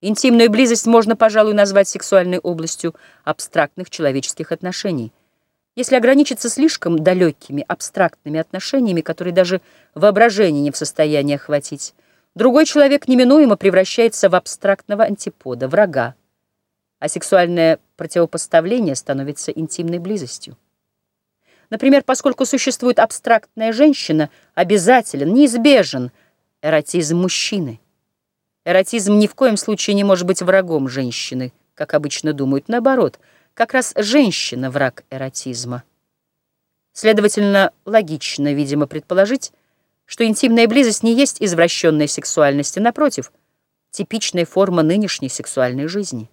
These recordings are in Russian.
Интимную близость можно, пожалуй, назвать сексуальной областью абстрактных человеческих отношений. Если ограничиться слишком далекими абстрактными отношениями, которые даже воображение не в состоянии охватить, другой человек неминуемо превращается в абстрактного антипода, врага, а сексуальное противопоставление становится интимной близостью. Например, поскольку существует абстрактная женщина, обязателен, неизбежен эротизм мужчины. Эротизм ни в коем случае не может быть врагом женщины, как обычно думают. Наоборот, как раз женщина — враг эротизма. Следовательно, логично, видимо, предположить, что интимная близость не есть извращенная сексуальность, а, напротив, типичная форма нынешней сексуальной жизни.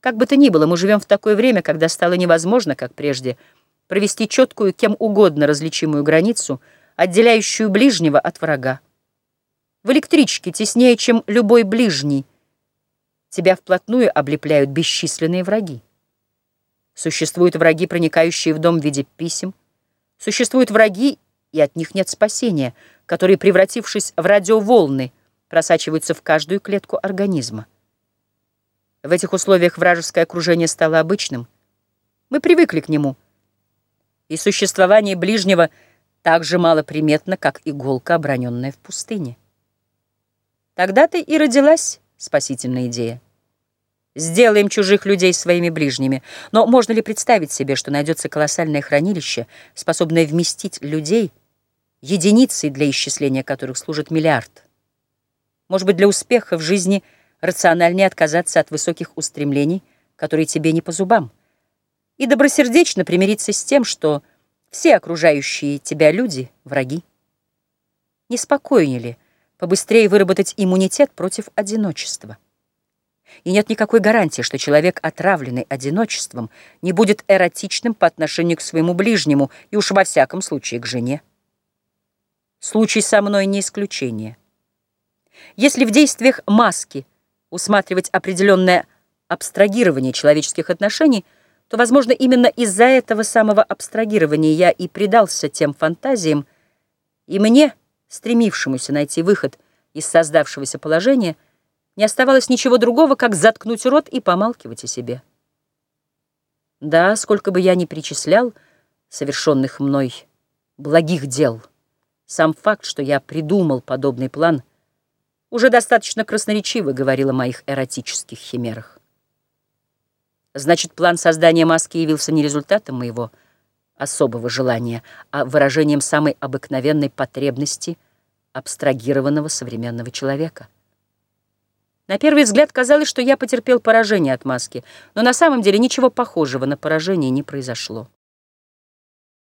Как бы то ни было, мы живем в такое время, когда стало невозможно, как прежде, провести четкую, кем угодно различимую границу, отделяющую ближнего от врага. В электричке теснее, чем любой ближний. Тебя вплотную облепляют бесчисленные враги. Существуют враги, проникающие в дом в виде писем. Существуют враги, и от них нет спасения, которые, превратившись в радиоволны, просачиваются в каждую клетку организма. В этих условиях вражеское окружение стало обычным. Мы привыкли к нему. И существование ближнего так же малоприметно, как иголка, оброненная в пустыне. Тогда-то и родилась спасительная идея. Сделаем чужих людей своими ближними. Но можно ли представить себе, что найдется колоссальное хранилище, способное вместить людей, единицей для исчисления которых служит миллиард? Может быть, для успеха в жизни рациональнее отказаться от высоких устремлений, которые тебе не по зубам, и добросердечно примириться с тем, что все окружающие тебя люди — враги? Неспокойнее ли — побыстрее выработать иммунитет против одиночества. И нет никакой гарантии, что человек, отравленный одиночеством, не будет эротичным по отношению к своему ближнему и уж во всяком случае к жене. Случай со мной не исключение. Если в действиях маски усматривать определенное абстрагирование человеческих отношений, то, возможно, именно из-за этого самого абстрагирования я и предался тем фантазиям, и мне – стремившемуся найти выход из создавшегося положения, не оставалось ничего другого, как заткнуть рот и помалкивать о себе. Да, сколько бы я ни причислял совершенных мной благих дел, сам факт, что я придумал подобный план, уже достаточно красноречиво говорил о моих эротических химерах. Значит, план создания маски явился не результатом моего особого желания, а выражением самой обыкновенной потребности абстрагированного современного человека. На первый взгляд казалось, что я потерпел поражение от маски, но на самом деле ничего похожего на поражение не произошло.